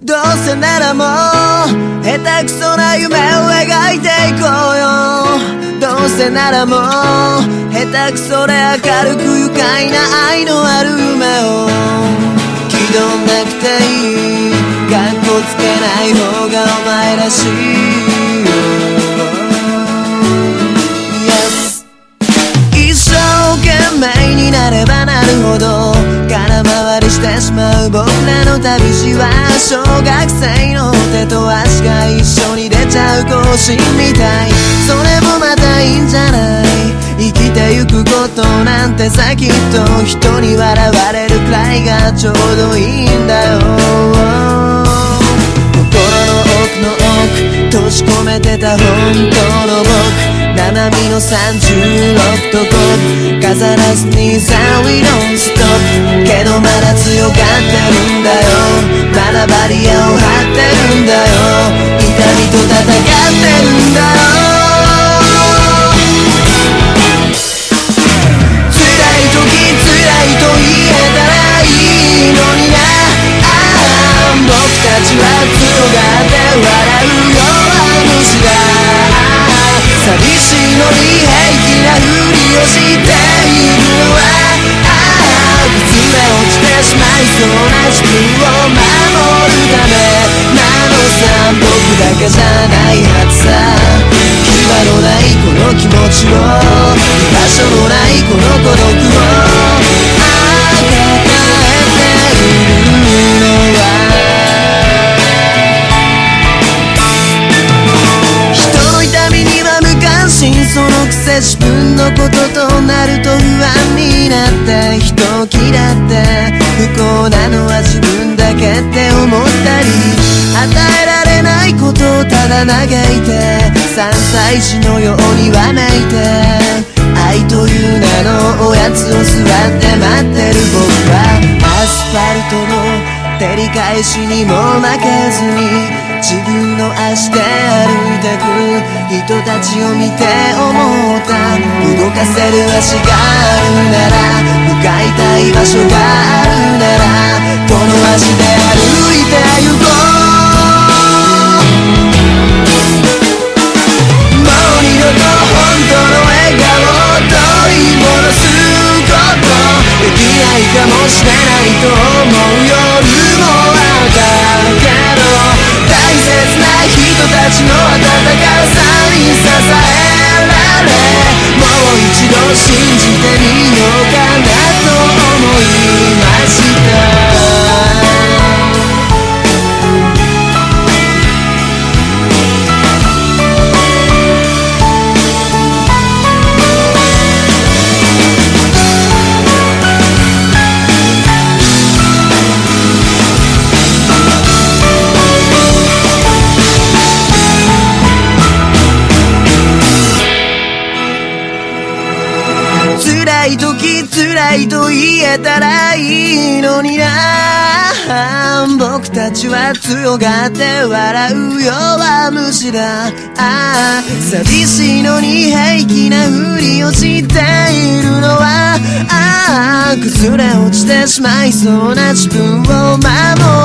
どうせならもう下手くそな夢を描いていこうよ。どうせならもう下手くそで明るく愉快な愛のある夢を。気取んなくていい。学校つけない方がお前らしい。の旅路は小学生の手と足が一緒に出ちゃう更新みたい。それもまたいいんじゃない。生きてゆくことなんてさきっと人に笑われるくらいがちょうどいいんだよ。心の奥の奥閉じ込めてた本当の僕。七海の36と5飾らずにさ We don't stop けどまだ強がってるんだ。自分を守るためなのさ僕だけじゃないはずさ牙のないこの気持ちを居場所のないこの孤独をああ抱えているのは人の痛みには無関心そのくせ自分のこととなると不安になって人を嫌ってえられないことをただ嘆いて3歳児のようにわめいて愛という名のおやつを座って待ってる僕はアスファルトの照り返しにも負けずに自分の足で歩いてく人たちを見て思った。動かせる足があるなら向かいたい場所があるならこの足で辛いと言えたらいいのにな。僕たちは強がって笑う弱虫だああ寂しいのに平気なふりをしているのは。ああ崩れ落ちてしまいそうな自分を守る。